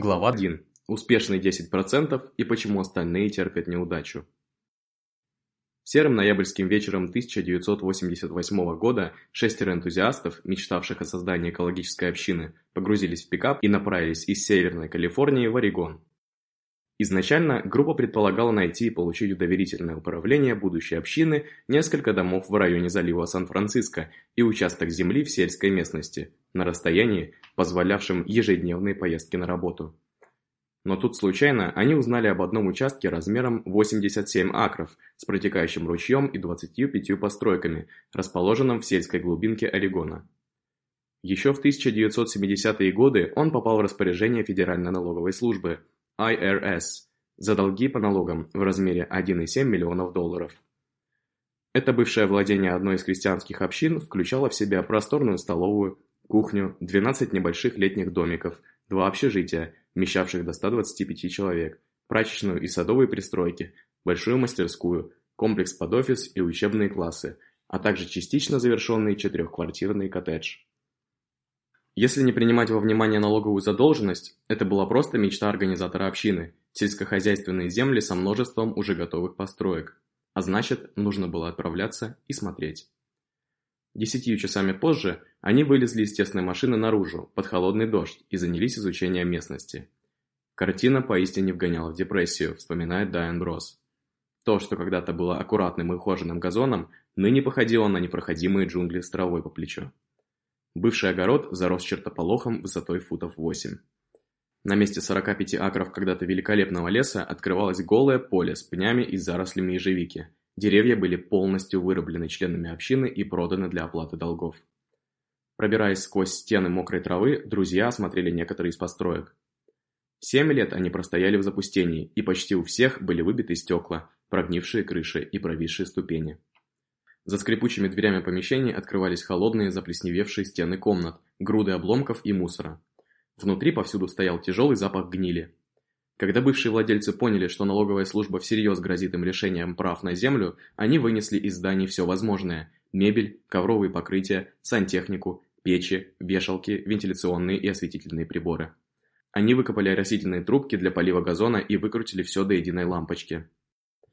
Глава 1. Успешные 10% и почему остальные терпят неудачу. Серым ноябрьским вечером 1988 года шестеро энтузиастов, мечтавших о создании экологической общины, погрузились в пикап и направились из Северной Калифорнии в Орегон. Изначально группа предполагала найти и получить в доверительное управление будущей общины несколько домов в районе залива Сан-Франциско и участок земли в сельской местности, на расстоянии, позволявшем ежедневные поездки на работу. Но тут случайно они узнали об одном участке размером 87 акров с протекающим ручьем и 25 постройками, расположенном в сельской глубинке Орегона. Еще в 1970-е годы он попал в распоряжение Федеральной налоговой службы – IRS за долги по налогам в размере 1,7 миллионов долларов. Это бывшее владение одной из крестьянских общин включало в себя просторную столовую, кухню, 12 небольших летних домиков, два общежития, вмещавших до 125 человек, прачечную и садовые пристройки, большую мастерскую, комплекс под офис и учебные классы, а также частично завершенный четырехквартирный коттедж. Если не принимать во внимание налоговую задолженность, это была просто мечта организатора общины – сельскохозяйственные земли со множеством уже готовых построек. А значит, нужно было отправляться и смотреть. Десятью часами позже они вылезли из тесной машины наружу, под холодный дождь, и занялись изучением местности. Картина поистине вгоняла в депрессию, вспоминает Дайан Брос. То, что когда-то было аккуратным и ухоженным газоном, ныне походило на непроходимые джунгли с травой по плечу. Бывший огород зарос чертополохом высотой футов 8. На месте 45 акров когда-то великолепного леса открывалось голое поле с пнями и зарослями ежевики. Деревья были полностью вырублены членами общины и проданы для оплаты долгов. Пробираясь сквозь стены мокрой травы, друзья осмотрели некоторые из построек. Семь лет они простояли в запустении, и почти у всех были выбиты стекла, прогнившие крыши и провисшие ступени. За скрипучими дверями помещений открывались холодные заплесневевшие стены комнат, груды обломков и мусора. Внутри повсюду стоял тяжелый запах гнили. Когда бывшие владельцы поняли, что налоговая служба всерьез грозит им решением прав на землю, они вынесли из зданий все возможное – мебель, ковровые покрытия, сантехнику, печи, вешалки, вентиляционные и осветительные приборы. Они выкопали растительные трубки для полива газона и выкрутили все до единой лампочки.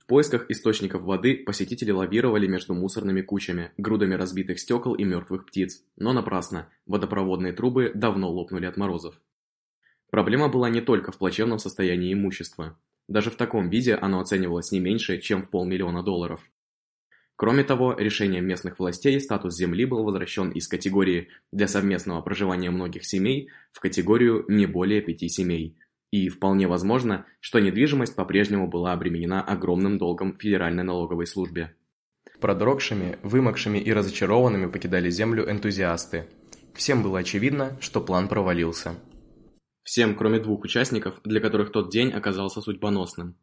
В поисках источников воды посетители лавировали между мусорными кучами, грудами разбитых стекол и мертвых птиц. Но напрасно, водопроводные трубы давно лопнули от морозов. Проблема была не только в плачевном состоянии имущества. Даже в таком виде оно оценивалось не меньше, чем в полмиллиона долларов. Кроме того, решением местных властей статус земли был возвращен из категории «для совместного проживания многих семей» в категорию «не более пяти семей», и вполне возможно, что недвижимость по-прежнему была обременена огромным долгом Федеральной налоговой службе. Продрогшими, вымокшими и разочарованными покидали землю энтузиасты. Всем было очевидно, что план провалился. Всем, кроме двух участников, для которых тот день оказался судьбоносным.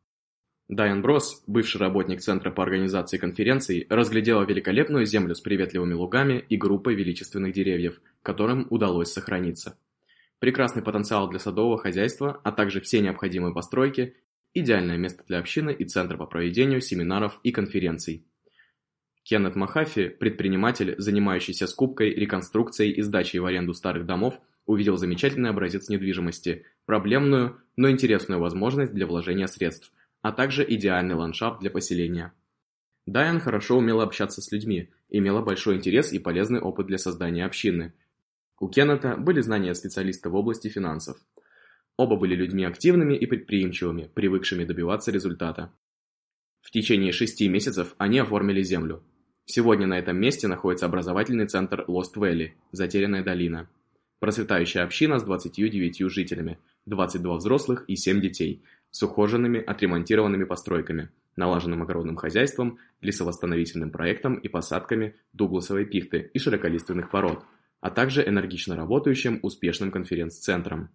Дайан Брос, бывший работник Центра по организации конференций, разглядела великолепную землю с приветливыми лугами и группой величественных деревьев, которым удалось сохраниться прекрасный потенциал для садового хозяйства, а также все необходимые постройки, идеальное место для общины и центра по проведению семинаров и конференций. Кеннет Махафи, предприниматель, занимающийся скупкой, реконструкцией и сдачей в аренду старых домов, увидел замечательный образец недвижимости, проблемную, но интересную возможность для вложения средств, а также идеальный ландшафт для поселения. Дайан хорошо умела общаться с людьми, имела большой интерес и полезный опыт для создания общины – у Кеннета были знания специалиста в области финансов. Оба были людьми активными и предприимчивыми, привыкшими добиваться результата. В течение шести месяцев они оформили землю. Сегодня на этом месте находится образовательный центр Lost Valley, Затерянная долина. Процветающая община с 29 жителями, 22 взрослых и 7 детей, с ухоженными, отремонтированными постройками, налаженным огородным хозяйством, лесовосстановительным проектом и посадками дугласовой пихты и широколиственных пород – а также энергично работающим успешным конференц-центром.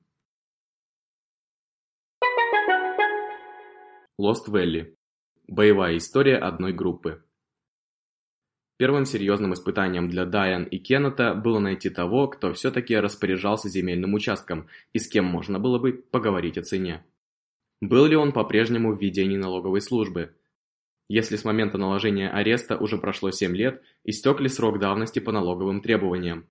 Lost Valley. Боевая история одной группы. Первым серьезным испытанием для Дайан и Кеннета было найти того, кто все-таки распоряжался земельным участком и с кем можно было бы поговорить о цене. Был ли он по-прежнему в ведении налоговой службы? Если с момента наложения ареста уже прошло 7 лет, истек ли срок давности по налоговым требованиям?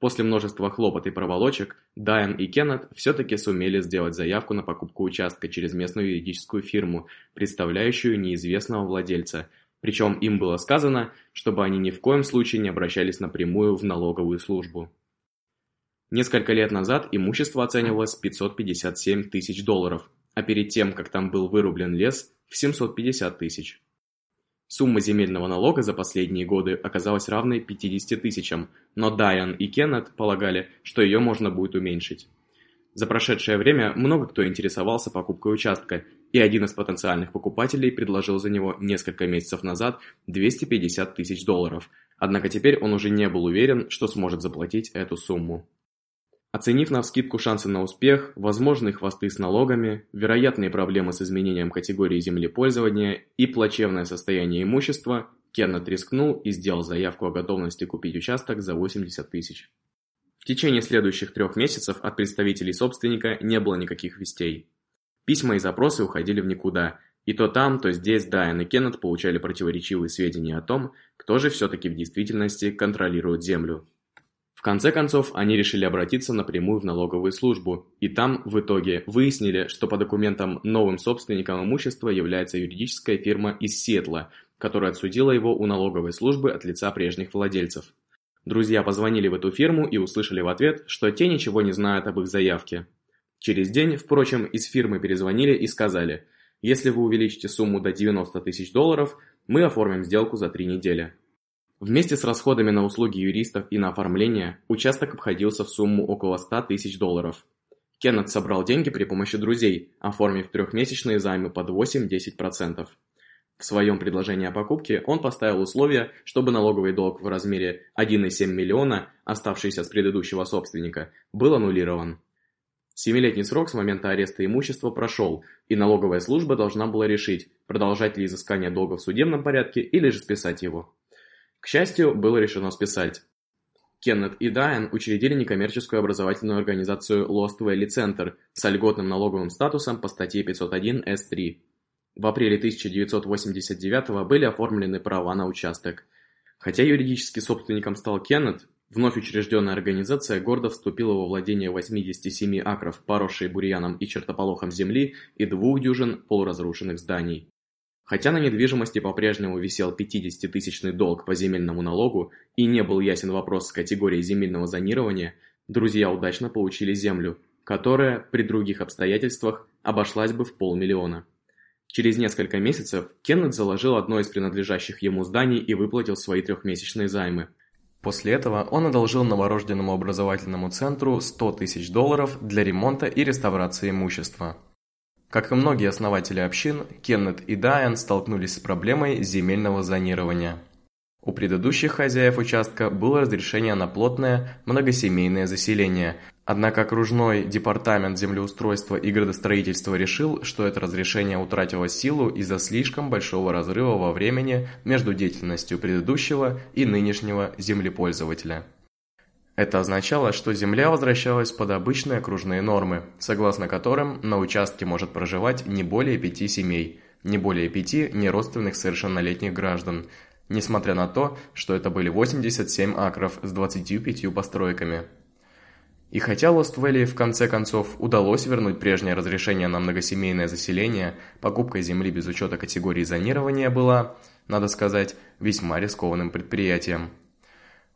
После множества хлопот и проволочек, Дайан и Кеннет все-таки сумели сделать заявку на покупку участка через местную юридическую фирму, представляющую неизвестного владельца, причем им было сказано, чтобы они ни в коем случае не обращались напрямую в налоговую службу. Несколько лет назад имущество оценивалось в 557 тысяч долларов, а перед тем, как там был вырублен лес, в 750 тысяч. Сумма земельного налога за последние годы оказалась равной 50 тысячам, но Дайан и Кеннет полагали, что ее можно будет уменьшить. За прошедшее время много кто интересовался покупкой участка, и один из потенциальных покупателей предложил за него несколько месяцев назад 250 тысяч долларов, однако теперь он уже не был уверен, что сможет заплатить эту сумму. Оценив навскидку шансы на успех, возможные хвосты с налогами, вероятные проблемы с изменением категории землепользования и плачевное состояние имущества, Кеннет рискнул и сделал заявку о готовности купить участок за 80 тысяч. В течение следующих трех месяцев от представителей собственника не было никаких вестей. Письма и запросы уходили в никуда, и то там, то здесь Дайан и Кеннет получали противоречивые сведения о том, кто же все-таки в действительности контролирует землю. В конце концов, они решили обратиться напрямую в налоговую службу, и там, в итоге, выяснили, что по документам новым собственником имущества является юридическая фирма из Сиэтла, которая отсудила его у налоговой службы от лица прежних владельцев. Друзья позвонили в эту фирму и услышали в ответ, что те ничего не знают об их заявке. Через день, впрочем, из фирмы перезвонили и сказали, если вы увеличите сумму до 90 тысяч долларов, мы оформим сделку за три недели. Вместе с расходами на услуги юристов и на оформление, участок обходился в сумму около 100 тысяч долларов. Кеннет собрал деньги при помощи друзей, оформив трехмесячные займы под 8-10%. В своем предложении о покупке он поставил условие, чтобы налоговый долг в размере 1,7 миллиона, оставшийся с предыдущего собственника, был аннулирован. Семилетний срок с момента ареста имущества прошел, и налоговая служба должна была решить, продолжать ли изыскание долга в судебном порядке или же списать его. К счастью, было решено списать. Кеннет и Дайан учредили некоммерческую образовательную организацию Lost Valley Center с льготным налоговым статусом по статье 501 С3. В апреле 1989 были оформлены права на участок. Хотя юридически собственником стал Кеннет, вновь учрежденная организация гордо вступила во владение 87 акров, поросшей бурьяном и чертополохом земли и двух дюжин полуразрушенных зданий. Хотя на недвижимости по-прежнему висел 50-тысячный долг по земельному налогу и не был ясен вопрос с категорией земельного зонирования, друзья удачно получили землю, которая, при других обстоятельствах, обошлась бы в полмиллиона. Через несколько месяцев Кеннет заложил одно из принадлежащих ему зданий и выплатил свои трехмесячные займы. После этого он одолжил новорожденному образовательному центру 100 тысяч долларов для ремонта и реставрации имущества. Как и многие основатели общин, Кеннет и Дайан столкнулись с проблемой земельного зонирования. У предыдущих хозяев участка было разрешение на плотное многосемейное заселение, однако окружной департамент землеустройства и градостроительства решил, что это разрешение утратило силу из-за слишком большого разрыва во времени между деятельностью предыдущего и нынешнего землепользователя. Это означало, что земля возвращалась под обычные окружные нормы, согласно которым на участке может проживать не более пяти семей, не более пяти неродственных совершеннолетних граждан, несмотря на то, что это были 87 акров с 25 постройками. И хотя Лост-Вэлли в конце концов удалось вернуть прежнее разрешение на многосемейное заселение, покупка земли без учета категории зонирования была, надо сказать, весьма рискованным предприятием.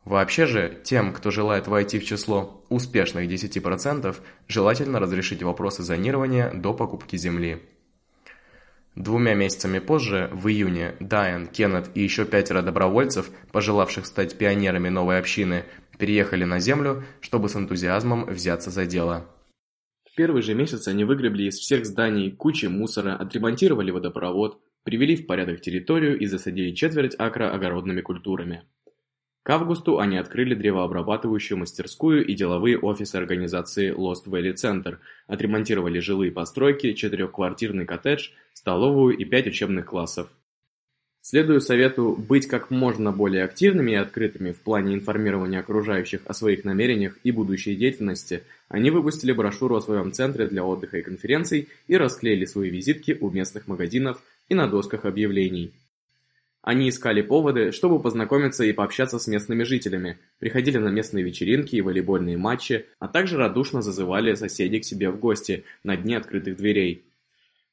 Вообще же, тем, кто желает войти в число успешных 10%, желательно разрешить вопросы зонирования до покупки земли. Двумя месяцами позже, в июне, Дайан, Кеннет и еще пятеро добровольцев, пожелавших стать пионерами новой общины, переехали на землю, чтобы с энтузиазмом взяться за дело. В первый же месяц они выгребли из всех зданий кучи мусора, отремонтировали водопровод, привели в порядок территорию и засадили четверть акра огородными культурами. К августу они открыли древообрабатывающую мастерскую и деловые офисы организации Lost Valley Center, отремонтировали жилые постройки, четырехквартирный коттедж, столовую и пять учебных классов. Следуя совету быть как можно более активными и открытыми в плане информирования окружающих о своих намерениях и будущей деятельности, они выпустили брошюру о своем центре для отдыха и конференций и расклеили свои визитки у местных магазинов и на досках объявлений. Они искали поводы, чтобы познакомиться и пообщаться с местными жителями, приходили на местные вечеринки и волейбольные матчи, а также радушно зазывали соседей к себе в гости на дни открытых дверей.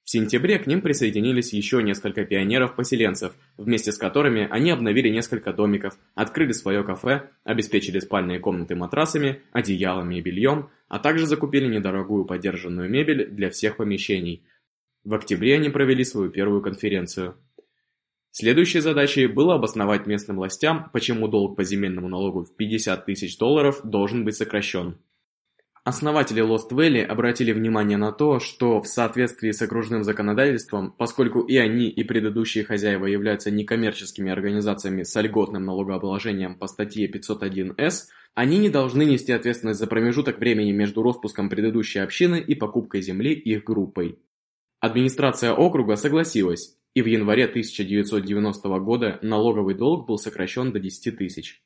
В сентябре к ним присоединились еще несколько пионеров-поселенцев, вместе с которыми они обновили несколько домиков, открыли свое кафе, обеспечили спальные комнаты матрасами, одеялами и бельем, а также закупили недорогую подержанную мебель для всех помещений. В октябре они провели свою первую конференцию. Следующей задачей было обосновать местным властям, почему долг по земельному налогу в 50 тысяч долларов должен быть сокращен. Основатели Lost Valley обратили внимание на то, что в соответствии с окружным законодательством, поскольку и они, и предыдущие хозяева являются некоммерческими организациями с льготным налогообложением по статье 501-С, они не должны нести ответственность за промежуток времени между распуском предыдущей общины и покупкой земли их группой. Администрация округа согласилась, и в январе 1990 года налоговый долг был сокращен до 10 тысяч.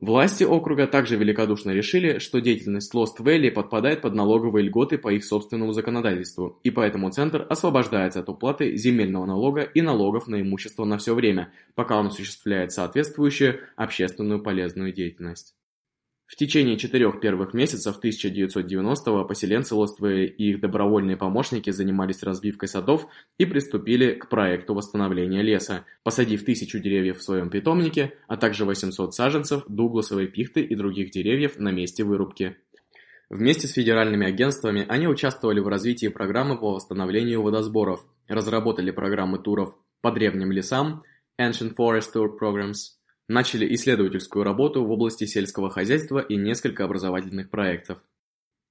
Власти округа также великодушно решили, что деятельность Lost Valley подпадает под налоговые льготы по их собственному законодательству, и поэтому центр освобождается от уплаты земельного налога и налогов на имущество на все время, пока он осуществляет соответствующую общественную полезную деятельность. В течение четырех первых месяцев 1990-го поселенцы Лоствы и их добровольные помощники занимались разбивкой садов и приступили к проекту восстановления леса, посадив тысячу деревьев в своем питомнике, а также 800 саженцев дугласовой пихты и других деревьев на месте вырубки. Вместе с федеральными агентствами они участвовали в развитии программы по восстановлению водосборов, разработали программы туров по древним лесам Ancient Forest Tour Programs, Начали исследовательскую работу в области сельского хозяйства и несколько образовательных проектов.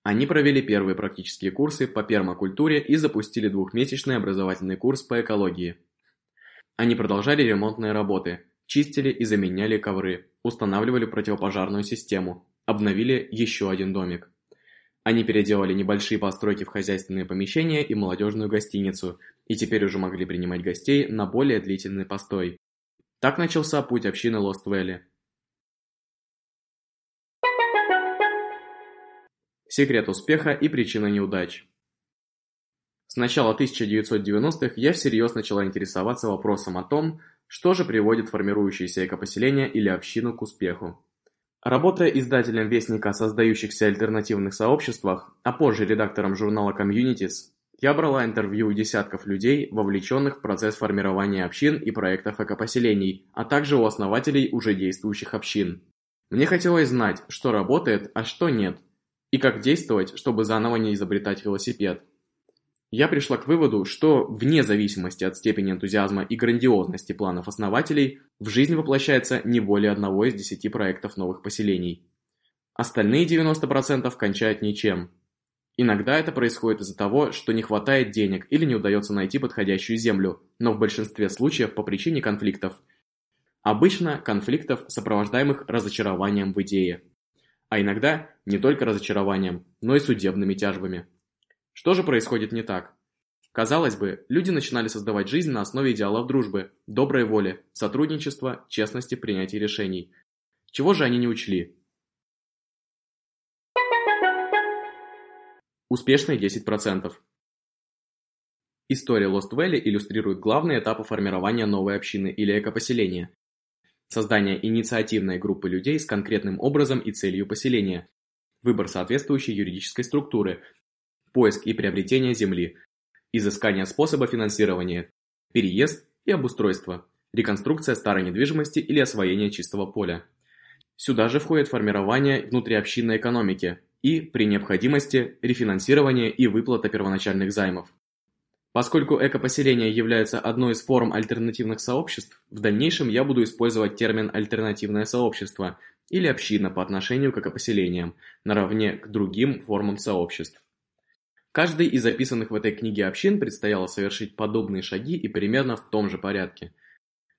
Они провели первые практические курсы по пермакультуре и запустили двухмесячный образовательный курс по экологии. Они продолжали ремонтные работы, чистили и заменяли ковры, устанавливали противопожарную систему, обновили еще один домик. Они переделали небольшие постройки в хозяйственные помещения и молодежную гостиницу, и теперь уже могли принимать гостей на более длительный постой. Так начался путь общины Лост-Вэлли. Секрет успеха и причина неудач. С начала 1990-х я всерьез начала интересоваться вопросом о том, что же приводит формирующееся экопоселение или общину к успеху. Работая издателем Вестника о создающихся альтернативных сообществах, а позже редактором журнала Communities, я брала интервью у десятков людей, вовлеченных в процесс формирования общин и проектов экопоселений, а также у основателей уже действующих общин. Мне хотелось знать, что работает, а что нет, и как действовать, чтобы заново не изобретать велосипед. Я пришла к выводу, что, вне зависимости от степени энтузиазма и грандиозности планов основателей, в жизнь воплощается не более одного из десяти проектов новых поселений. Остальные 90% кончают ничем, Иногда это происходит из-за того, что не хватает денег или не удается найти подходящую землю, но в большинстве случаев по причине конфликтов. Обычно конфликтов, сопровождаемых разочарованием в идее. А иногда не только разочарованием, но и судебными тяжбами. Что же происходит не так? Казалось бы, люди начинали создавать жизнь на основе идеалов дружбы, доброй воли, сотрудничества, честности в принятии решений. Чего же они не учли? Успешные 10%. История Lost Valley иллюстрирует главные этапы формирования новой общины или экопоселения. Создание инициативной группы людей с конкретным образом и целью поселения, выбор соответствующей юридической структуры, поиск и приобретение земли, изыскание способа финансирования, переезд и обустройство, реконструкция старой недвижимости или освоение чистого поля. Сюда же входит формирование внутриобщинной экономики, и, при необходимости, рефинансирование и выплата первоначальных займов. Поскольку экопоселение является одной из форм альтернативных сообществ, в дальнейшем я буду использовать термин «альтернативное сообщество» или «община» по отношению к экопоселениям, наравне к другим формам сообществ. Каждой из записанных в этой книге общин предстояло совершить подобные шаги и примерно в том же порядке.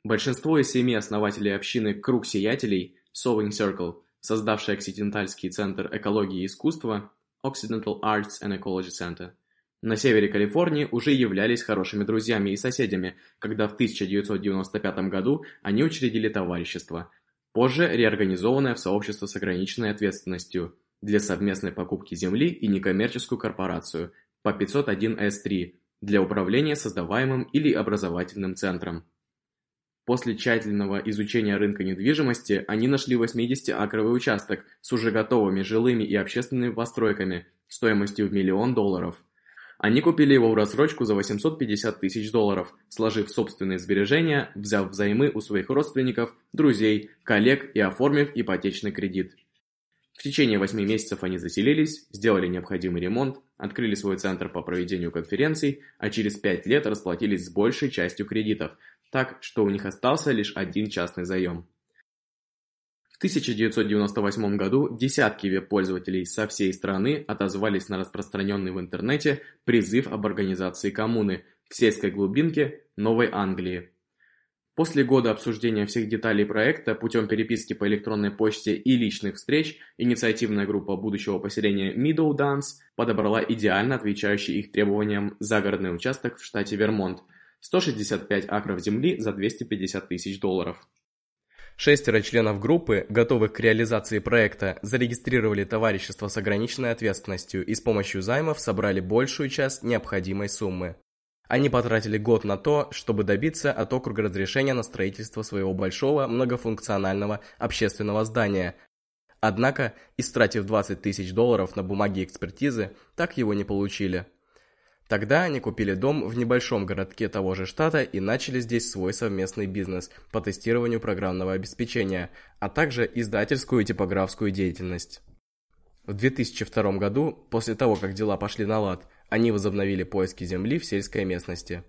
Большинство из семи основателей общины «Круг сиятелей» Sowing Circle создавший Оксидентальский центр экологии и искусства Occidental Arts and Ecology Center, на севере Калифорнии уже являлись хорошими друзьями и соседями, когда в 1995 году они учредили товарищество, позже реорганизованное в сообщество с ограниченной ответственностью для совместной покупки земли и некоммерческую корпорацию по 501 S3 для управления создаваемым или образовательным центром. После тщательного изучения рынка недвижимости они нашли 80-акровый участок с уже готовыми жилыми и общественными постройками стоимостью в миллион долларов. Они купили его в рассрочку за 850 тысяч долларов, сложив собственные сбережения, взяв взаймы у своих родственников, друзей, коллег и оформив ипотечный кредит. В течение 8 месяцев они заселились, сделали необходимый ремонт, открыли свой центр по проведению конференций, а через 5 лет расплатились с большей частью кредитов, так что у них остался лишь один частный заем. В 1998 году десятки веб-пользователей со всей страны отозвались на распространенный в интернете призыв об организации коммуны в сельской глубинке Новой Англии. После года обсуждения всех деталей проекта путем переписки по электронной почте и личных встреч, инициативная группа будущего поселения Meadowdance подобрала идеально отвечающий их требованиям загородный участок в штате Вермонт – 165 акров земли за 250 тысяч долларов. Шестеро членов группы, готовых к реализации проекта, зарегистрировали товарищество с ограниченной ответственностью и с помощью займов собрали большую часть необходимой суммы. Они потратили год на то, чтобы добиться от округа разрешения на строительство своего большого многофункционального общественного здания. Однако, истратив 20 тысяч долларов на бумаги экспертизы, так его не получили. Тогда они купили дом в небольшом городке того же штата и начали здесь свой совместный бизнес по тестированию программного обеспечения, а также издательскую и типографскую деятельность. В 2002 году, после того, как дела пошли на лад, они возобновили поиски земли в сельской местности.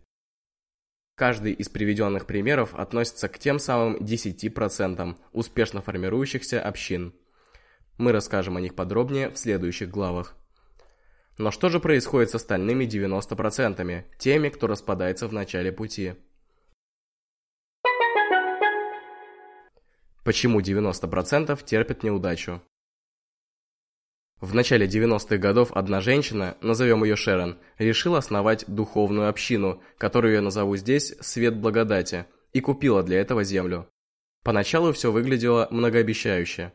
Каждый из приведенных примеров относится к тем самым 10% успешно формирующихся общин. Мы расскажем о них подробнее в следующих главах. Но что же происходит с остальными 90%, теми, кто распадается в начале пути? Почему 90% терпят неудачу? В начале 90-х годов одна женщина, назовем ее Шерон, решила основать духовную общину, которую я назову здесь «Свет благодати», и купила для этого землю. Поначалу все выглядело многообещающе.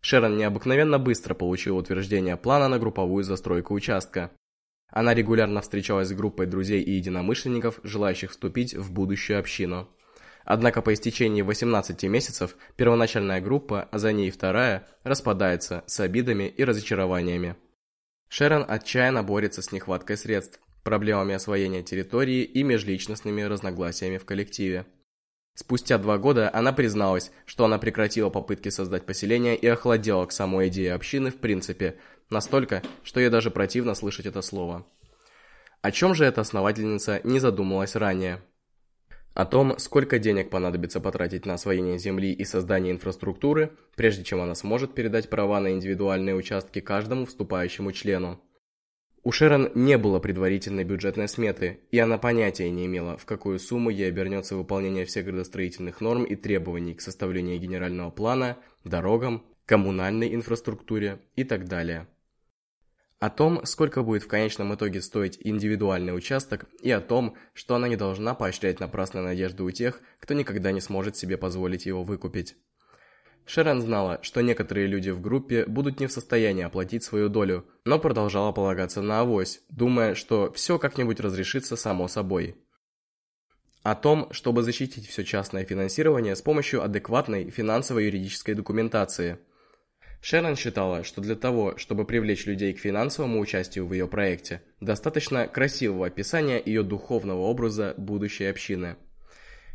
Шерон необыкновенно быстро получила утверждение плана на групповую застройку участка. Она регулярно встречалась с группой друзей и единомышленников, желающих вступить в будущую общину. Однако по истечении 18 месяцев первоначальная группа, а за ней вторая, распадается с обидами и разочарованиями. Шерон отчаянно борется с нехваткой средств, проблемами освоения территории и межличностными разногласиями в коллективе. Спустя два года она призналась, что она прекратила попытки создать поселение и охладела к самой идее общины в принципе, настолько, что ей даже противно слышать это слово. О чем же эта основательница не задумалась ранее? О том, сколько денег понадобится потратить на освоение земли и создание инфраструктуры, прежде чем она сможет передать права на индивидуальные участки каждому вступающему члену. У Шерон не было предварительной бюджетной сметы, и она понятия не имела, в какую сумму ей обернется выполнение всех градостроительных норм и требований к составлению генерального плана, дорогам, коммунальной инфраструктуре и так далее. О том, сколько будет в конечном итоге стоить индивидуальный участок, и о том, что она не должна поощрять напрасные надежды у тех, кто никогда не сможет себе позволить его выкупить. Шерон знала, что некоторые люди в группе будут не в состоянии оплатить свою долю, но продолжала полагаться на авось, думая, что все как-нибудь разрешится само собой. О том, чтобы защитить все частное финансирование с помощью адекватной финансово-юридической документации. Шерон считала, что для того, чтобы привлечь людей к финансовому участию в ее проекте, достаточно красивого описания ее духовного образа будущей общины –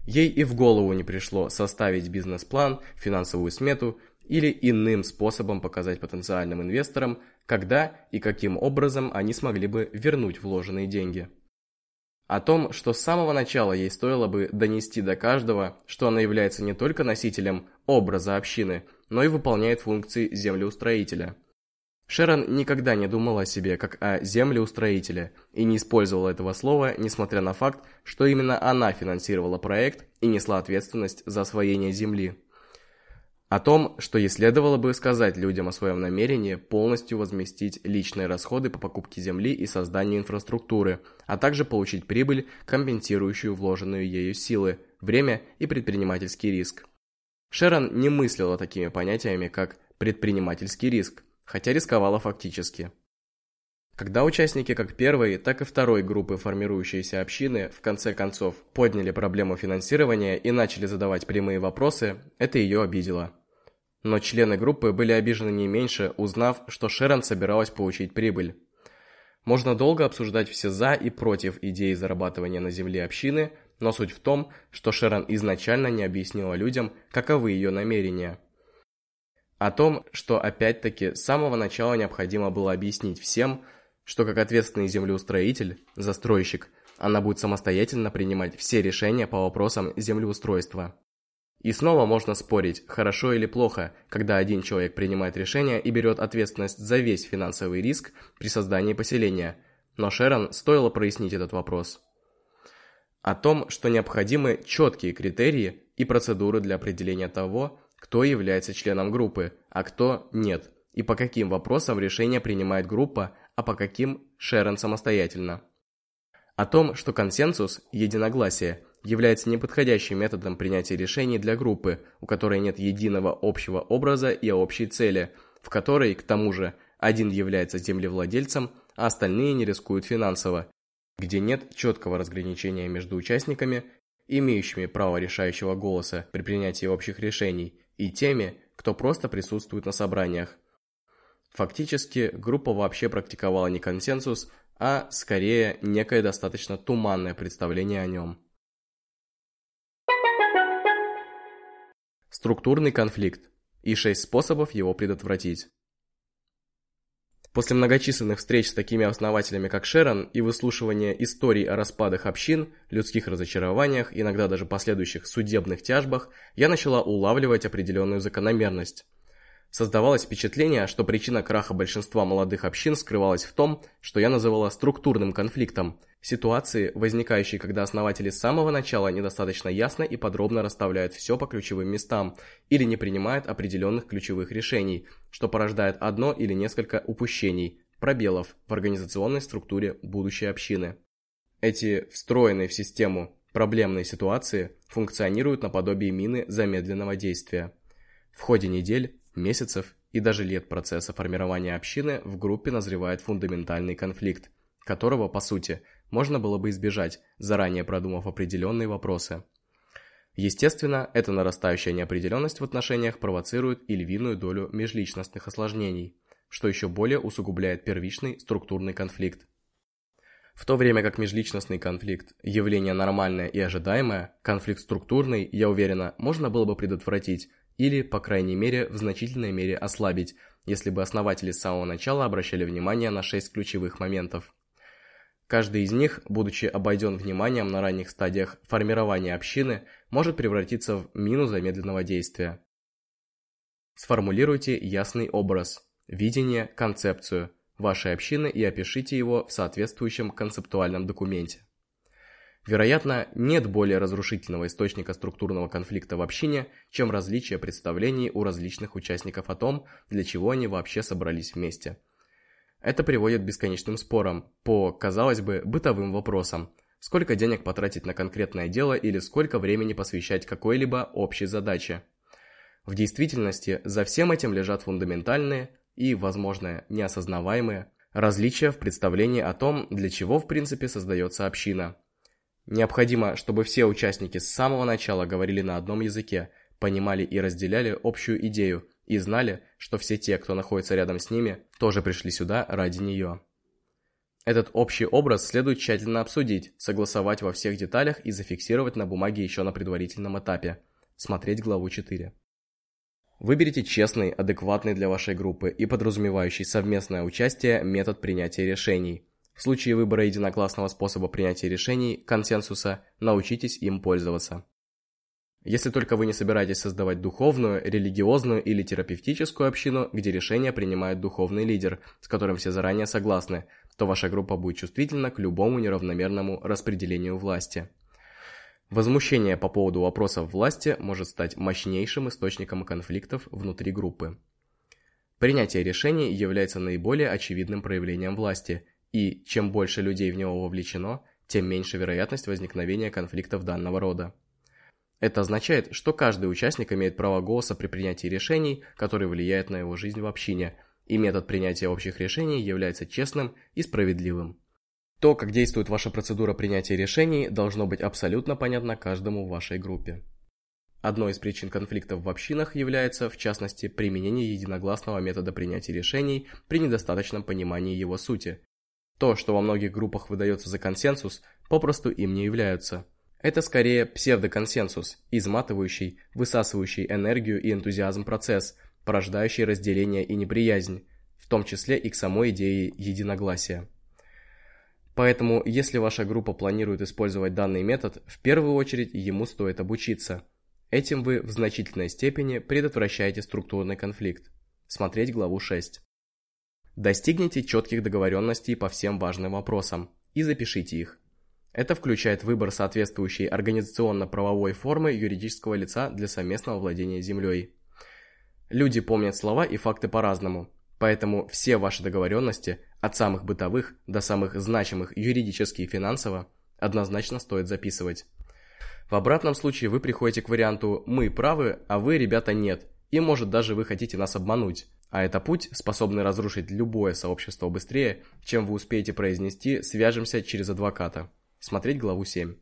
Ей и в голову не пришло составить бизнес-план, финансовую смету или иным способом показать потенциальным инвесторам, когда и каким образом они смогли бы вернуть вложенные деньги. О том, что с самого начала ей стоило бы донести до каждого, что она является не только носителем образа общины, но и выполняет функции землеустроителя – Шерон никогда не думала о себе как о землеустроителе и не использовала этого слова, несмотря на факт, что именно она финансировала проект и несла ответственность за освоение земли. О том, что ей следовало бы сказать людям о своем намерении полностью возместить личные расходы по покупке земли и созданию инфраструктуры, а также получить прибыль, компенсирующую вложенную ею силы, время и предпринимательский риск. Шерон не мыслила такими понятиями, как предпринимательский риск, хотя рисковала фактически. Когда участники как первой, так и второй группы формирующейся общины в конце концов подняли проблему финансирования и начали задавать прямые вопросы, это ее обидело. Но члены группы были обижены не меньше, узнав, что Шерон собиралась получить прибыль. Можно долго обсуждать все «за» и «против» идеи зарабатывания на земле общины, но суть в том, что Шерон изначально не объяснила людям, каковы ее намерения. О том, что опять-таки с самого начала необходимо было объяснить всем, что как ответственный землеустроитель, застройщик, она будет самостоятельно принимать все решения по вопросам землеустройства. И снова можно спорить, хорошо или плохо, когда один человек принимает решение и берет ответственность за весь финансовый риск при создании поселения. Но Шерон стоило прояснить этот вопрос. О том, что необходимы четкие критерии и процедуры для определения того, кто является членом группы, а кто нет, и по каким вопросам решение принимает группа, а по каким Шерон самостоятельно. О том, что консенсус, единогласие, является неподходящим методом принятия решений для группы, у которой нет единого общего образа и общей цели, в которой, к тому же, один является землевладельцем, а остальные не рискуют финансово, где нет четкого разграничения между участниками, имеющими право решающего голоса при принятии общих решений, и теми, кто просто присутствует на собраниях. Фактически, группа вообще практиковала не консенсус, а скорее некое достаточно туманное представление о нем. Структурный конфликт и шесть способов его предотвратить. После многочисленных встреч с такими основателями, как Шерон, и выслушивания историй о распадах общин, людских разочарованиях, иногда даже последующих судебных тяжбах, я начала улавливать определенную закономерность. Создавалось впечатление, что причина краха большинства молодых общин скрывалась в том, что я называла структурным конфликтом, ситуации, возникающей, когда основатели с самого начала недостаточно ясно и подробно расставляют все по ключевым местам или не принимают определенных ключевых решений, что порождает одно или несколько упущений, пробелов в организационной структуре будущей общины. Эти встроенные в систему проблемные ситуации функционируют наподобие мины замедленного действия. В ходе недель месяцев и даже лет процесса формирования общины в группе назревает фундаментальный конфликт, которого, по сути, можно было бы избежать, заранее продумав определенные вопросы. Естественно, эта нарастающая неопределенность в отношениях провоцирует и львиную долю межличностных осложнений, что еще более усугубляет первичный структурный конфликт. В то время как межличностный конфликт – явление нормальное и ожидаемое, конфликт структурный, я уверена, можно было бы предотвратить, или, по крайней мере, в значительной мере ослабить, если бы основатели с самого начала обращали внимание на шесть ключевых моментов. Каждый из них, будучи обойден вниманием на ранних стадиях формирования общины, может превратиться в мину замедленного действия. Сформулируйте ясный образ, видение, концепцию вашей общины и опишите его в соответствующем концептуальном документе. Вероятно, нет более разрушительного источника структурного конфликта в общине, чем различие представлений у различных участников о том, для чего они вообще собрались вместе. Это приводит к бесконечным спорам по, казалось бы, бытовым вопросам. Сколько денег потратить на конкретное дело или сколько времени посвящать какой-либо общей задаче. В действительности за всем этим лежат фундаментальные и, возможно, неосознаваемые различия в представлении о том, для чего в принципе создается община – Необходимо, чтобы все участники с самого начала говорили на одном языке, понимали и разделяли общую идею и знали, что все те, кто находится рядом с ними, тоже пришли сюда ради нее. Этот общий образ следует тщательно обсудить, согласовать во всех деталях и зафиксировать на бумаге еще на предварительном этапе. Смотреть главу 4. Выберите честный, адекватный для вашей группы и подразумевающий совместное участие метод принятия решений – в случае выбора единогласного способа принятия решений, консенсуса, научитесь им пользоваться. Если только вы не собираетесь создавать духовную, религиозную или терапевтическую общину, где решения принимает духовный лидер, с которым все заранее согласны, то ваша группа будет чувствительна к любому неравномерному распределению власти. Возмущение по поводу вопросов власти может стать мощнейшим источником конфликтов внутри группы. Принятие решений является наиболее очевидным проявлением власти – и чем больше людей в него вовлечено, тем меньше вероятность возникновения конфликтов данного рода. Это означает, что каждый участник имеет право голоса при принятии решений, которые влияют на его жизнь в общине, и метод принятия общих решений является честным и справедливым. То, как действует ваша процедура принятия решений, должно быть абсолютно понятно каждому в вашей группе. Одной из причин конфликтов в общинах является, в частности, применение единогласного метода принятия решений при недостаточном понимании его сути. То, что во многих группах выдается за консенсус, попросту им не являются. Это скорее псевдоконсенсус, изматывающий, высасывающий энергию и энтузиазм процесс, порождающий разделение и неприязнь, в том числе и к самой идее единогласия. Поэтому, если ваша группа планирует использовать данный метод, в первую очередь ему стоит обучиться. Этим вы в значительной степени предотвращаете структурный конфликт. Смотреть главу 6. Достигните четких договоренностей по всем важным вопросам и запишите их. Это включает выбор соответствующей организационно-правовой формы юридического лица для совместного владения землей. Люди помнят слова и факты по-разному, поэтому все ваши договоренности, от самых бытовых до самых значимых юридически и финансово, однозначно стоит записывать. В обратном случае вы приходите к варианту «мы правы, а вы, ребята, нет», и может даже вы хотите нас обмануть. А это путь, способный разрушить любое сообщество быстрее, чем вы успеете произнести «свяжемся через адвоката». Смотреть главу 7.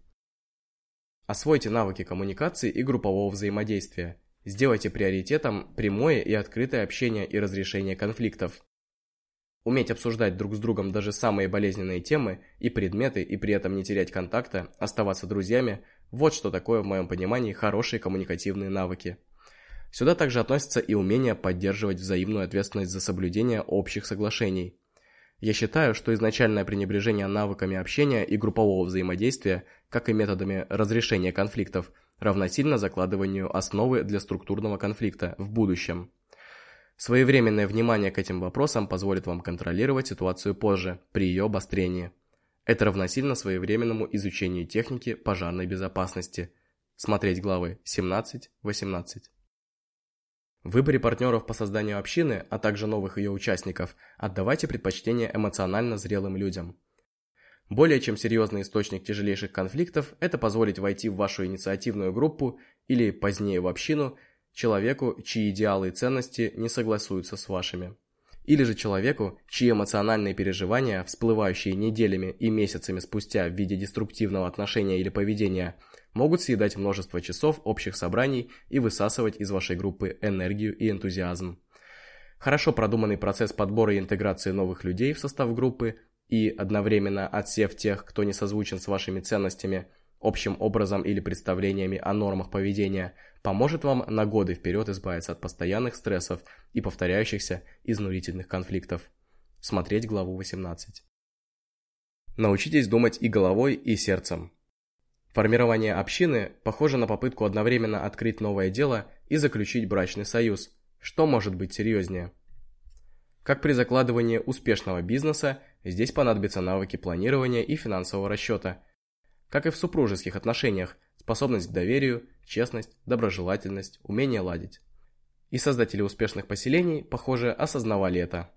Освойте навыки коммуникации и группового взаимодействия. Сделайте приоритетом прямое и открытое общение и разрешение конфликтов. Уметь обсуждать друг с другом даже самые болезненные темы и предметы и при этом не терять контакта, оставаться друзьями – вот что такое, в моем понимании, хорошие коммуникативные навыки. Сюда также относится и умение поддерживать взаимную ответственность за соблюдение общих соглашений – я считаю, что изначальное пренебрежение навыками общения и группового взаимодействия, как и методами разрешения конфликтов, равносильно закладыванию основы для структурного конфликта в будущем. Своевременное внимание к этим вопросам позволит вам контролировать ситуацию позже, при ее обострении. Это равносильно своевременному изучению техники пожарной безопасности. Смотреть главы 17-18. В выборе партнеров по созданию общины, а также новых ее участников, отдавайте предпочтение эмоционально зрелым людям. Более чем серьезный источник тяжелейших конфликтов – это позволить войти в вашу инициативную группу или, позднее, в общину, человеку, чьи идеалы и ценности не согласуются с вашими. Или же человеку, чьи эмоциональные переживания, всплывающие неделями и месяцами спустя в виде деструктивного отношения или поведения – могут съедать множество часов общих собраний и высасывать из вашей группы энергию и энтузиазм. Хорошо продуманный процесс подбора и интеграции новых людей в состав группы и одновременно отсев тех, кто не созвучен с вашими ценностями, общим образом или представлениями о нормах поведения, поможет вам на годы вперед избавиться от постоянных стрессов и повторяющихся изнурительных конфликтов. Смотреть главу 18. Научитесь думать и головой, и сердцем. Формирование общины похоже на попытку одновременно открыть новое дело и заключить брачный союз. Что может быть серьезнее? Как при закладывании успешного бизнеса, здесь понадобятся навыки планирования и финансового расчета. Как и в супружеских отношениях, способность к доверию, честность, доброжелательность, умение ладить. И создатели успешных поселений, похоже, осознавали это.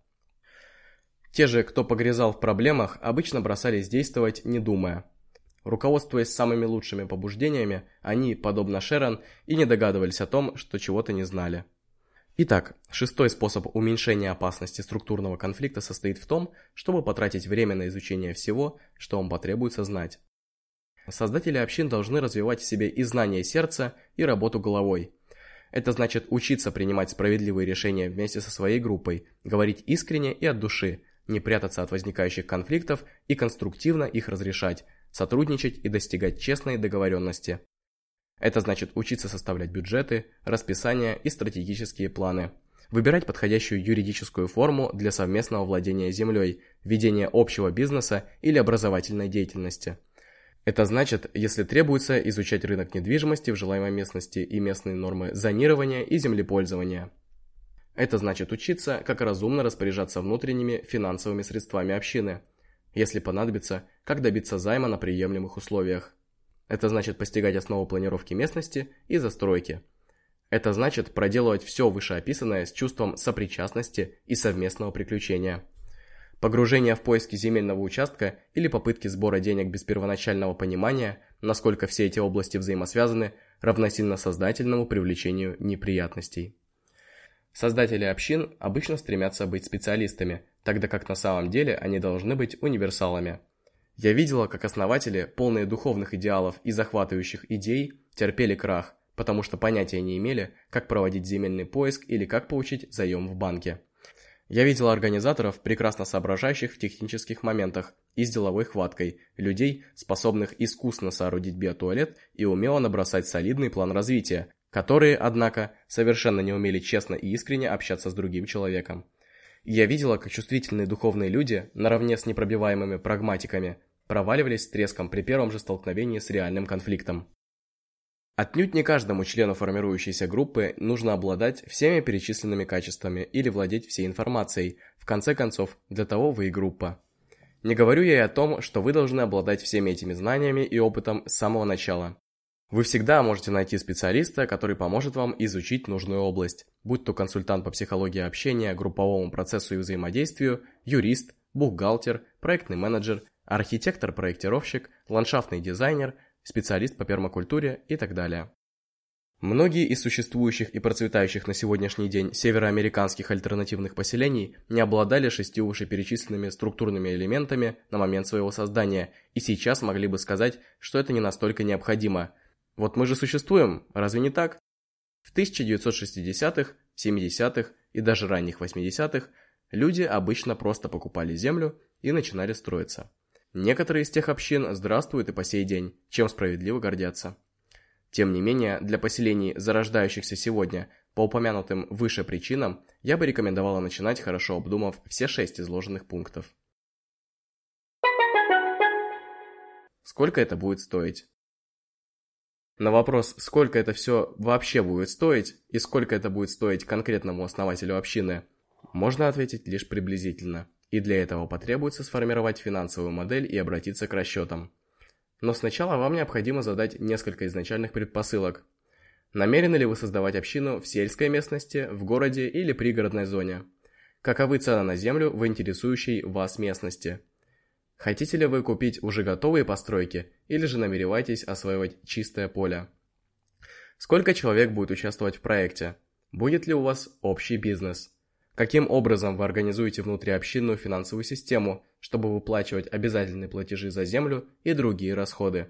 Те же, кто погрязал в проблемах, обычно бросались действовать, не думая – Руководствуясь самыми лучшими побуждениями, они, подобно Шерон, и не догадывались о том, что чего-то не знали. Итак, шестой способ уменьшения опасности структурного конфликта состоит в том, чтобы потратить время на изучение всего, что вам потребуется знать. Создатели общин должны развивать в себе и знание сердца, и работу головой. Это значит учиться принимать справедливые решения вместе со своей группой, говорить искренне и от души, не прятаться от возникающих конфликтов и конструктивно их разрешать, сотрудничать и достигать честной договоренности. Это значит учиться составлять бюджеты, расписания и стратегические планы, выбирать подходящую юридическую форму для совместного владения землей, ведения общего бизнеса или образовательной деятельности. Это значит, если требуется, изучать рынок недвижимости в желаемой местности и местные нормы зонирования и землепользования. Это значит учиться, как разумно распоряжаться внутренними финансовыми средствами общины, если понадобится, как добиться займа на приемлемых условиях. Это значит постигать основу планировки местности и застройки. Это значит проделывать все вышеописанное с чувством сопричастности и совместного приключения. Погружение в поиски земельного участка или попытки сбора денег без первоначального понимания, насколько все эти области взаимосвязаны, равносильно сознательному привлечению неприятностей. Создатели общин обычно стремятся быть специалистами, тогда как на самом деле они должны быть универсалами. Я видела, как основатели, полные духовных идеалов и захватывающих идей, терпели крах, потому что понятия не имели, как проводить земельный поиск или как получить заем в банке. Я видела организаторов, прекрасно соображающих в технических моментах и с деловой хваткой, людей, способных искусно соорудить биотуалет и умело набросать солидный план развития, которые, однако, совершенно не умели честно и искренне общаться с другим человеком. Я видела, как чувствительные духовные люди, наравне с непробиваемыми прагматиками, проваливались с треском при первом же столкновении с реальным конфликтом. Отнюдь не каждому члену формирующейся группы нужно обладать всеми перечисленными качествами или владеть всей информацией, в конце концов, для того вы и группа. Не говорю я и о том, что вы должны обладать всеми этими знаниями и опытом с самого начала. Вы всегда можете найти специалиста, который поможет вам изучить нужную область, будь то консультант по психологии общения, групповому процессу и взаимодействию, юрист, бухгалтер, проектный менеджер, архитектор-проектировщик, ландшафтный дизайнер, специалист по пермакультуре и так далее. Многие из существующих и процветающих на сегодняшний день североамериканских альтернативных поселений не обладали шестью вышеперечисленными структурными элементами на момент своего создания и сейчас могли бы сказать, что это не настолько необходимо – вот мы же существуем, разве не так? В 1960-х, 70-х и даже ранних 80-х люди обычно просто покупали землю и начинали строиться. Некоторые из тех общин здравствуют и по сей день, чем справедливо гордятся. Тем не менее, для поселений, зарождающихся сегодня, по упомянутым выше причинам, я бы рекомендовала начинать, хорошо обдумав все шесть изложенных пунктов. Сколько это будет стоить? На вопрос, сколько это все вообще будет стоить и сколько это будет стоить конкретному основателю общины, можно ответить лишь приблизительно. И для этого потребуется сформировать финансовую модель и обратиться к расчетам. Но сначала вам необходимо задать несколько изначальных предпосылок. Намерены ли вы создавать общину в сельской местности, в городе или пригородной зоне? Каковы цены на землю в интересующей вас местности? Хотите ли вы купить уже готовые постройки или же намереваетесь осваивать чистое поле? Сколько человек будет участвовать в проекте? Будет ли у вас общий бизнес? Каким образом вы организуете внутриобщинную финансовую систему, чтобы выплачивать обязательные платежи за землю и другие расходы?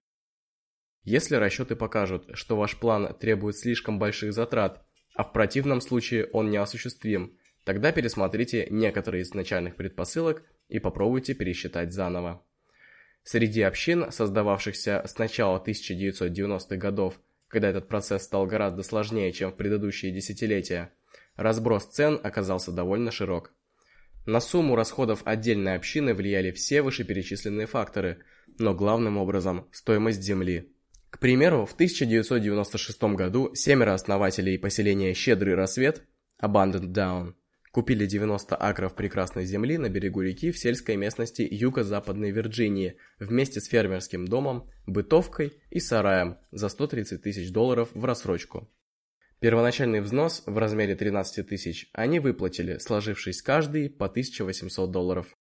Если расчеты покажут, что ваш план требует слишком больших затрат, а в противном случае он неосуществим, тогда пересмотрите некоторые из начальных предпосылок и попробуйте пересчитать заново. Среди общин, создававшихся с начала 1990-х годов, когда этот процесс стал гораздо сложнее, чем в предыдущие десятилетия, разброс цен оказался довольно широк. На сумму расходов отдельной общины влияли все вышеперечисленные факторы, но главным образом стоимость земли. К примеру, в 1996 году семеро основателей поселения Щедрый Рассвет, Abandoned Down, Купили 90 акров прекрасной земли на берегу реки в сельской местности юго-западной Вирджинии вместе с фермерским домом, бытовкой и сараем за 130 тысяч долларов в рассрочку. Первоначальный взнос в размере 13 тысяч они выплатили, сложившись каждый по 1800 долларов.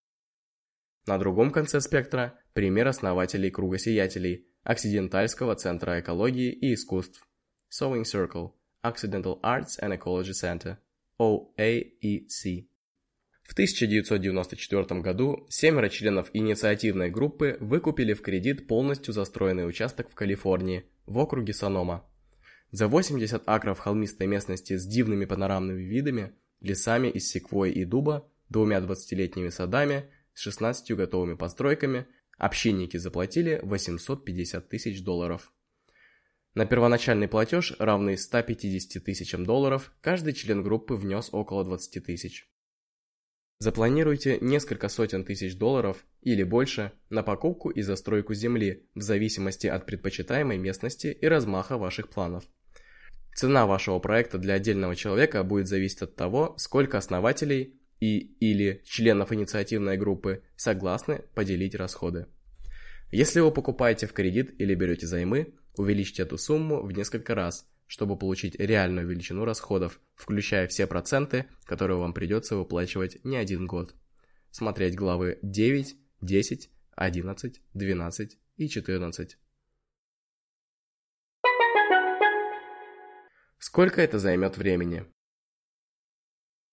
На другом конце спектра пример основателей Круга Сиятелей, Оксидентальского центра экологии и искусств. Sewing Circle, Occidental Arts and Ecology Center. OAEC. В 1994 году семеро членов инициативной группы выкупили в кредит полностью застроенный участок в Калифорнии, в округе Санома. За 80 акров холмистой местности с дивными панорамными видами, лесами из секвой и дуба, двумя 20-летними садами, с 16 готовыми постройками, общинники заплатили 850 тысяч долларов. На первоначальный платеж, равный 150 тысячам долларов, каждый член группы внес около 20 тысяч. Запланируйте несколько сотен тысяч долларов или больше на покупку и застройку земли в зависимости от предпочитаемой местности и размаха ваших планов. Цена вашего проекта для отдельного человека будет зависеть от того, сколько основателей и или членов инициативной группы согласны поделить расходы. Если вы покупаете в кредит или берете займы, Увеличьте эту сумму в несколько раз, чтобы получить реальную величину расходов, включая все проценты, которые вам придется выплачивать не один год. Смотреть главы 9, 10, 11, 12 и 14. Сколько это займет времени?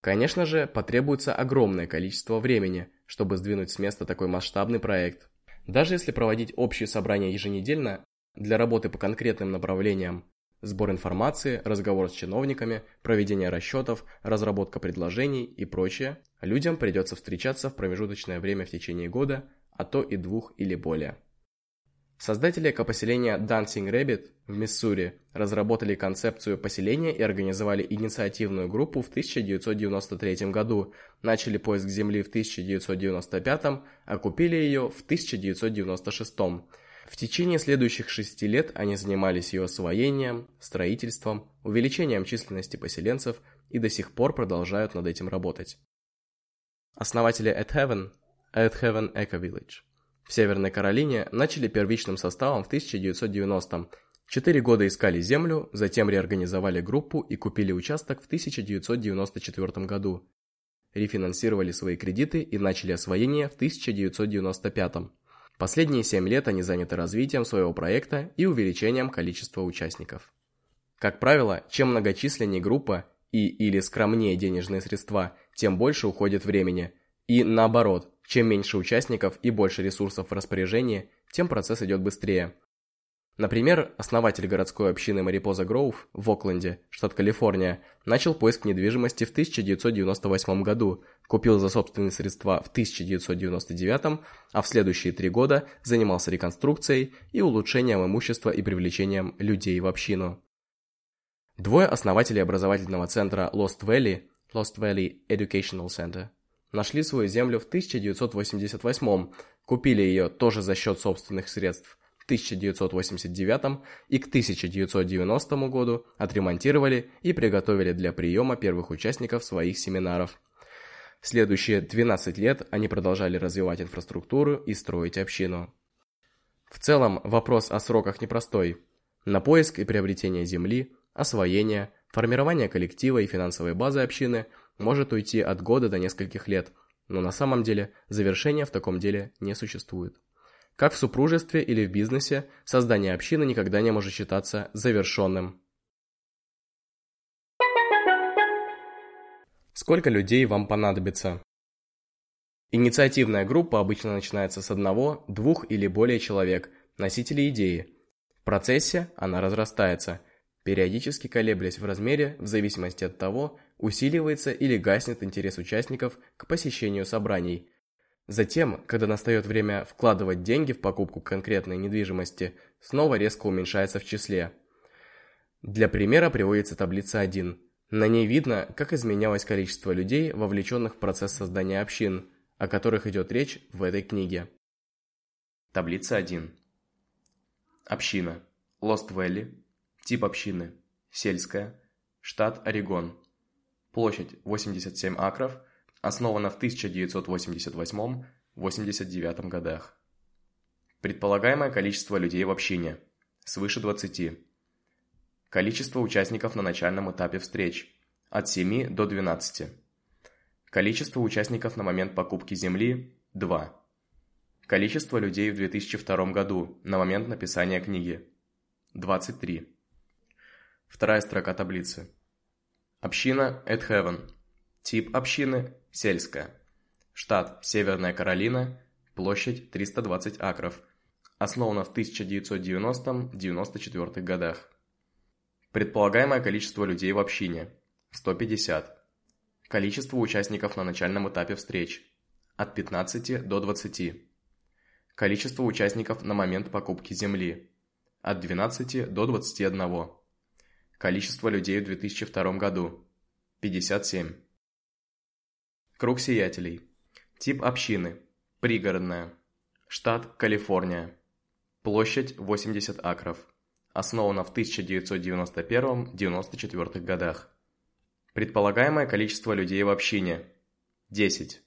Конечно же, потребуется огромное количество времени, чтобы сдвинуть с места такой масштабный проект. Даже если проводить общие собрания еженедельно, для работы по конкретным направлениям сбор информации, разговор с чиновниками, проведение расчетов, разработка предложений и прочее, людям придется встречаться в промежуточное время в течение года, а то и двух или более. Создатели экопоселения Dancing Rabbit в Миссури разработали концепцию поселения и организовали инициативную группу в 1993 году, начали поиск земли в 1995, а купили ее в 1996. В течение следующих шести лет они занимались ее освоением, строительством, увеличением численности поселенцев и до сих пор продолжают над этим работать. Основатели At Heaven – At Heaven Eco Village – в Северной Каролине начали первичным составом в 1990-м. Четыре года искали землю, затем реорганизовали группу и купили участок в 1994 году. Рефинансировали свои кредиты и начали освоение в 1995 -м. Последние семь лет они заняты развитием своего проекта и увеличением количества участников. Как правило, чем многочисленнее группа и или скромнее денежные средства, тем больше уходит времени. И наоборот, чем меньше участников и больше ресурсов в распоряжении, тем процесс идет быстрее. Например, основатель городской общины Марипоза Гроув в Окленде, штат Калифорния, начал поиск недвижимости в 1998 году, купил за собственные средства в 1999, а в следующие три года занимался реконструкцией и улучшением имущества и привлечением людей в общину. Двое основателей образовательного центра Lost Valley, Lost Valley Educational Center, нашли свою землю в 1988 купили ее тоже за счет собственных средств 1989 и к 1990 году отремонтировали и приготовили для приема первых участников своих семинаров. Следующие 12 лет они продолжали развивать инфраструктуру и строить общину. В целом, вопрос о сроках непростой. На поиск и приобретение земли, освоение, формирование коллектива и финансовой базы общины – может уйти от года до нескольких лет, но на самом деле завершения в таком деле не существует. Как в супружестве или в бизнесе, создание общины никогда не может считаться завершенным. Сколько людей вам понадобится? Инициативная группа обычно начинается с одного, двух или более человек, носителей идеи. В процессе она разрастается, периодически колеблясь в размере в зависимости от того, усиливается или гаснет интерес участников к посещению собраний. Затем, когда настает время вкладывать деньги в покупку конкретной недвижимости, снова резко уменьшается в числе. Для примера приводится таблица 1. На ней видно, как изменялось количество людей, вовлеченных в процесс создания общин, о которых идет речь в этой книге. Таблица 1. Община. Лост Вэлли. Тип общины. Сельская. Штат Орегон. Площадь 87 акров, основана в 1988-89 годах. Предполагаемое количество людей в общине – свыше 20. Количество участников на начальном этапе встреч – от 7 до 12. Количество участников на момент покупки земли – 2. Количество людей в 2002 году на момент написания книги – 23. Вторая строка таблицы. Община At. Тип общины – сельская. Штат – Северная Каролина. Площадь – 320 акров. Основана в 1990-94 годах. Предполагаемое количество людей в общине – 150. Количество участников на начальном этапе встреч – от 15 до 20. Количество участников на момент покупки земли – от 12 до 21. Количество людей в 2002 году – 57. Круг сиятелей. Тип общины – пригородная. Штат – Калифорния. Площадь – 80 акров. Основана в 1991-94 годах. Предполагаемое количество людей в общине – 10.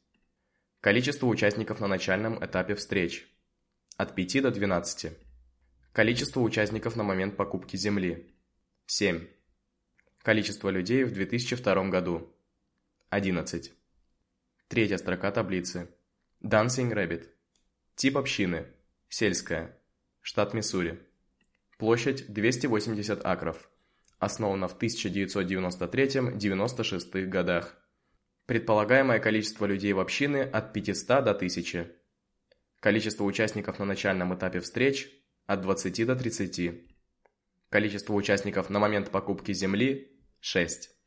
Количество участников на начальном этапе встреч – от 5 до 12. Количество участников на момент покупки земли 7. Количество людей в 2002 году. 11. Третья строка таблицы. Dancing Rabbit. Тип общины. Сельская. Штат Миссури. Площадь 280 акров. Основана в 1993-96 годах. Предполагаемое количество людей в общины от 500 до 1000. Количество участников на начальном этапе встреч от 20 до 30. Количество участников на момент покупки земли – 6.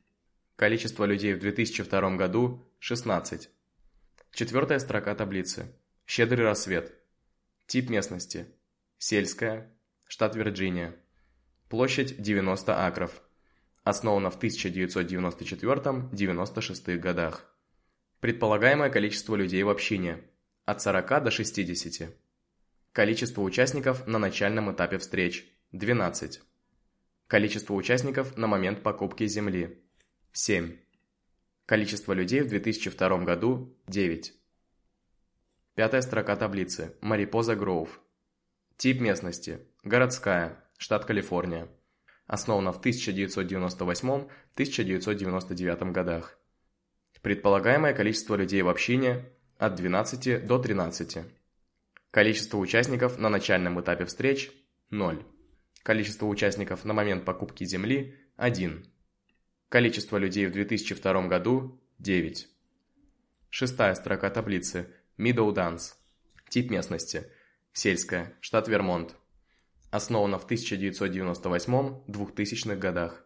Количество людей в 2002 году – 16. Четвертая строка таблицы. Щедрый рассвет. Тип местности. Сельская. Штат Вирджиния. Площадь 90 акров. Основана в 1994-96 годах. Предполагаемое количество людей в общине – от 40 до 60. Количество участников на начальном этапе встреч – 12. Количество участников на момент покупки земли – 7. Количество людей в 2002 году – 9. Пятая строка таблицы. Марипоза Гроув. Тип местности. Городская. Штат Калифорния. Основана в 1998-1999 годах. Предполагаемое количество людей в общине – от 12 до 13. Количество участников на начальном этапе встреч – 0. Количество участников на момент покупки земли – 1. Количество людей в 2002 году – 9. Шестая строка таблицы. Middle Dance. Тип местности. Сельская. Штат Вермонт. Основана в 1998-2000 годах.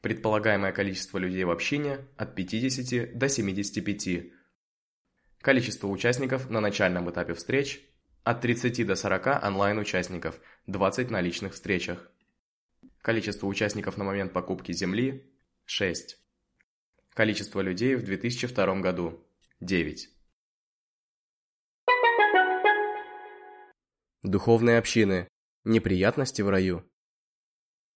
Предполагаемое количество людей в общине – от 50 до 75. Количество участников на начальном этапе встреч – от 30 до 40 онлайн-участников, 20 на личных встречах. Количество участников на момент покупки земли – 6. Количество людей в 2002 году – 9. Духовные общины. Неприятности в раю.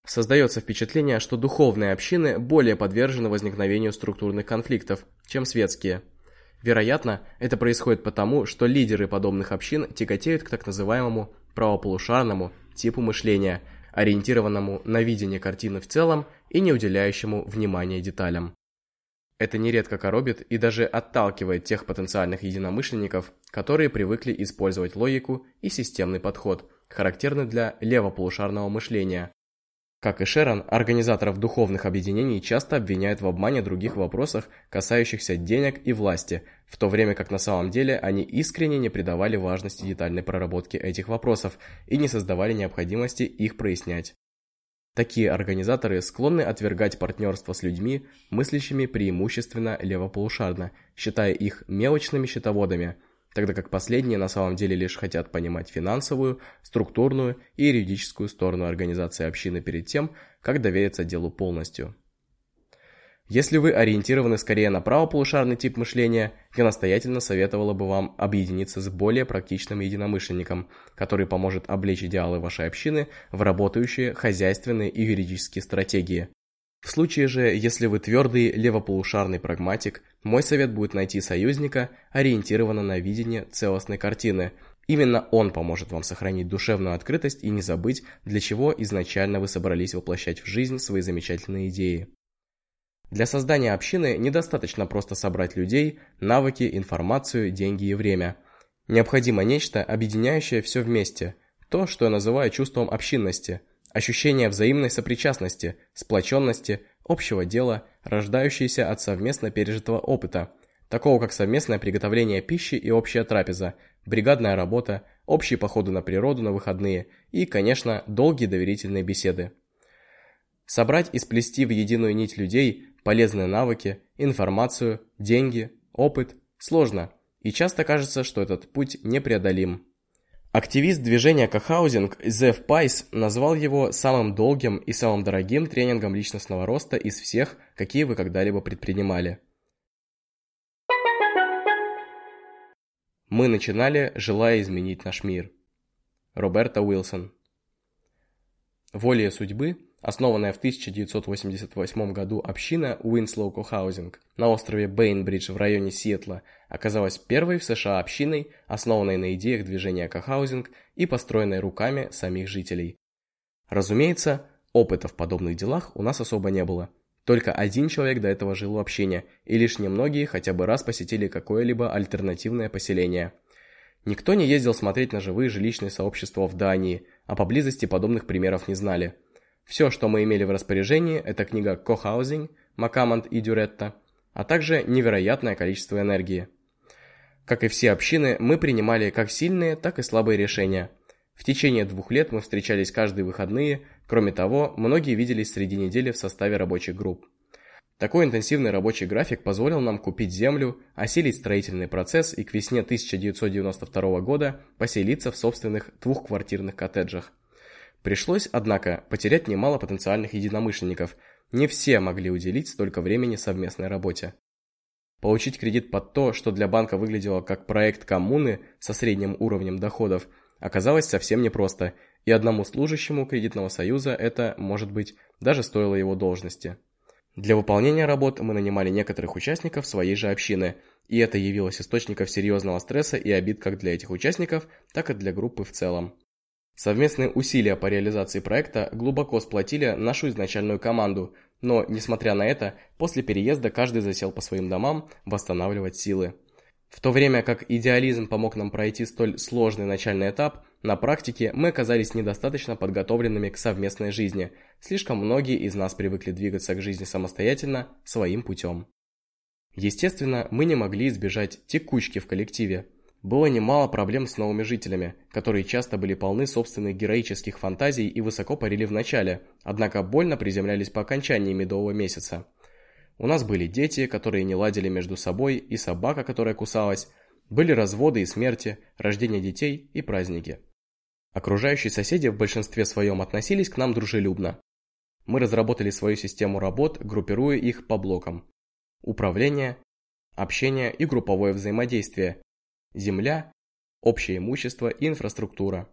Создается впечатление, что духовные общины более подвержены возникновению структурных конфликтов, чем светские – Вероятно, это происходит потому, что лидеры подобных общин тяготеют к так называемому правополушарному типу мышления, ориентированному на видение картины в целом и не уделяющему внимания деталям. Это нередко коробит и даже отталкивает тех потенциальных единомышленников, которые привыкли использовать логику и системный подход, характерный для левополушарного мышления, как и Шерон, организаторов духовных объединений часто обвиняют в обмане других вопросах, касающихся денег и власти, в то время как на самом деле они искренне не придавали важности детальной проработке этих вопросов и не создавали необходимости их прояснять. Такие организаторы склонны отвергать партнерство с людьми, мыслящими преимущественно левополушарно, считая их мелочными счетоводами – тогда как последние на самом деле лишь хотят понимать финансовую, структурную и юридическую сторону организации общины перед тем, как довериться делу полностью. Если вы ориентированы скорее на правополушарный тип мышления, я настоятельно советовала бы вам объединиться с более практичным единомышленником, который поможет облечь идеалы вашей общины в работающие хозяйственные и юридические стратегии, в случае же, если вы твердый левополушарный прагматик, мой совет будет найти союзника, ориентированного на видение целостной картины. Именно он поможет вам сохранить душевную открытость и не забыть, для чего изначально вы собрались воплощать в жизнь свои замечательные идеи. Для создания общины недостаточно просто собрать людей, навыки, информацию, деньги и время. Необходимо нечто, объединяющее все вместе, то, что я называю чувством общинности – Ощущение взаимной сопричастности, сплоченности, общего дела, рождающееся от совместно пережитого опыта, такого как совместное приготовление пищи и общая трапеза, бригадная работа, общие походы на природу на выходные и, конечно, долгие доверительные беседы. Собрать и сплести в единую нить людей полезные навыки, информацию, деньги, опыт сложно, и часто кажется, что этот путь непреодолим. Активист движения кохаузинг Зев Пайс назвал его самым долгим и самым дорогим тренингом личностного роста из всех, какие вы когда-либо предпринимали. Мы начинали, желая изменить наш мир. Роберта Уилсон Волея судьбы Основанная в 1988 году община Уинслоу Кохаузинг на острове Бейнбридж в районе Сиэтла оказалась первой в США общиной, основанной на идеях движения кохаузинг и построенной руками самих жителей. Разумеется, опыта в подобных делах у нас особо не было. Только один человек до этого жил в общине, и лишь немногие хотя бы раз посетили какое-либо альтернативное поселение. Никто не ездил смотреть на живые жилищные сообщества в Дании, а поблизости подобных примеров не знали – все, что мы имели в распоряжении, это книга «Cohousing» Макамонт и Дюретта, а также невероятное количество энергии. Как и все общины, мы принимали как сильные, так и слабые решения. В течение двух лет мы встречались каждые выходные, кроме того, многие виделись среди недели в составе рабочих групп. Такой интенсивный рабочий график позволил нам купить землю, осилить строительный процесс и к весне 1992 года поселиться в собственных двухквартирных коттеджах. Пришлось, однако, потерять немало потенциальных единомышленников. Не все могли уделить столько времени совместной работе. Получить кредит под то, что для банка выглядело как проект коммуны со средним уровнем доходов, оказалось совсем непросто, и одному служащему кредитного союза это, может быть, даже стоило его должности. Для выполнения работ мы нанимали некоторых участников своей же общины, и это явилось источником серьезного стресса и обид как для этих участников, так и для группы в целом. Совместные усилия по реализации проекта глубоко сплотили нашу изначальную команду, но, несмотря на это, после переезда каждый засел по своим домам восстанавливать силы. В то время как идеализм помог нам пройти столь сложный начальный этап, на практике мы оказались недостаточно подготовленными к совместной жизни. Слишком многие из нас привыкли двигаться к жизни самостоятельно, своим путем. Естественно, мы не могли избежать текучки в коллективе. Было немало проблем с новыми жителями, которые часто были полны собственных героических фантазий и высоко парили в начале, однако больно приземлялись по окончании медового месяца. У нас были дети, которые не ладили между собой, и собака, которая кусалась. Были разводы и смерти, рождение детей и праздники. Окружающие соседи в большинстве своем относились к нам дружелюбно. Мы разработали свою систему работ, группируя их по блокам. Управление, общение и групповое взаимодействие. Земля, общее имущество и инфраструктура.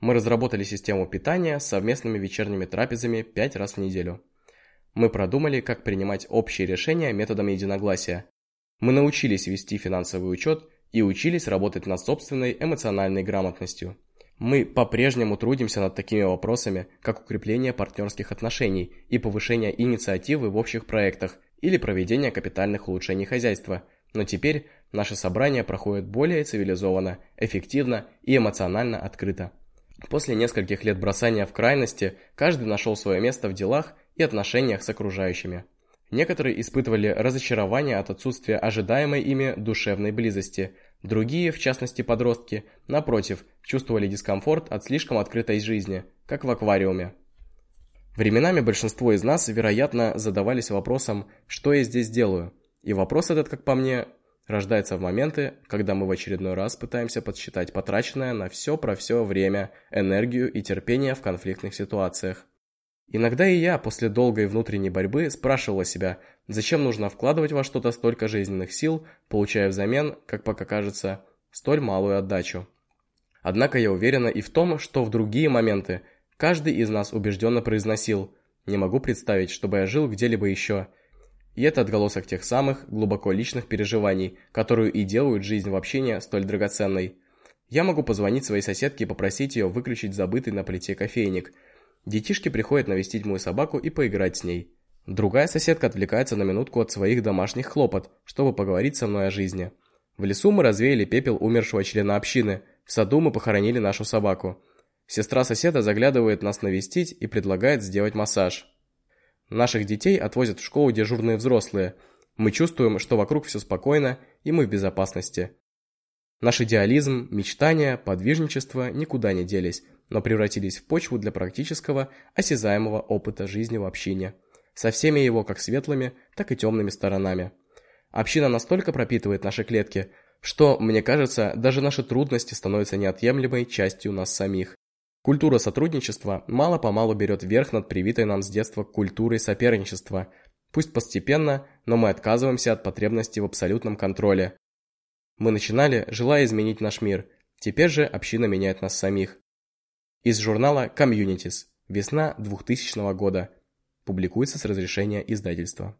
Мы разработали систему питания с совместными вечерними трапезами 5 раз в неделю. Мы продумали, как принимать общие решения методом единогласия. Мы научились вести финансовый учет и учились работать над собственной эмоциональной грамотностью. Мы по-прежнему трудимся над такими вопросами, как укрепление партнерских отношений и повышение инициативы в общих проектах или проведение капитальных улучшений хозяйства, но теперь наши собрания проходят более цивилизованно, эффективно и эмоционально открыто. После нескольких лет бросания в крайности, каждый нашел свое место в делах и отношениях с окружающими. Некоторые испытывали разочарование от отсутствия ожидаемой ими душевной близости, другие, в частности подростки, напротив, чувствовали дискомфорт от слишком открытой жизни, как в аквариуме. Временами большинство из нас, вероятно, задавались вопросом «что я здесь делаю?». И вопрос этот, как по мне, рождается в моменты, когда мы в очередной раз пытаемся подсчитать потраченное на все про все время, энергию и терпение в конфликтных ситуациях. Иногда и я после долгой внутренней борьбы спрашивала себя, зачем нужно вкладывать во что-то столько жизненных сил, получая взамен, как пока кажется, столь малую отдачу. Однако я уверена и в том, что в другие моменты каждый из нас убежденно произносил «не могу представить, чтобы я жил где-либо еще». И это отголосок тех самых глубоко личных переживаний, которые и делают жизнь в общении столь драгоценной. Я могу позвонить своей соседке и попросить ее выключить забытый на плите кофейник – Детишки приходят навестить мою собаку и поиграть с ней. Другая соседка отвлекается на минутку от своих домашних хлопот, чтобы поговорить со мной о жизни. В лесу мы развеяли пепел умершего члена общины, в саду мы похоронили нашу собаку. Сестра соседа заглядывает нас навестить и предлагает сделать массаж. Наших детей отвозят в школу дежурные взрослые. Мы чувствуем, что вокруг все спокойно и мы в безопасности. Наш идеализм, мечтания, подвижничество никуда не делись, но превратились в почву для практического, осязаемого опыта жизни в общине, со всеми его как светлыми, так и темными сторонами. Община настолько пропитывает наши клетки, что, мне кажется, даже наши трудности становятся неотъемлемой частью нас самих. Культура сотрудничества мало-помалу берет верх над привитой нам с детства культурой соперничества. Пусть постепенно, но мы отказываемся от потребности в абсолютном контроле. Мы начинали, желая изменить наш мир. Теперь же община меняет нас самих. Из журнала Communities. Весна 2000 года. Публикуется с разрешения издательства.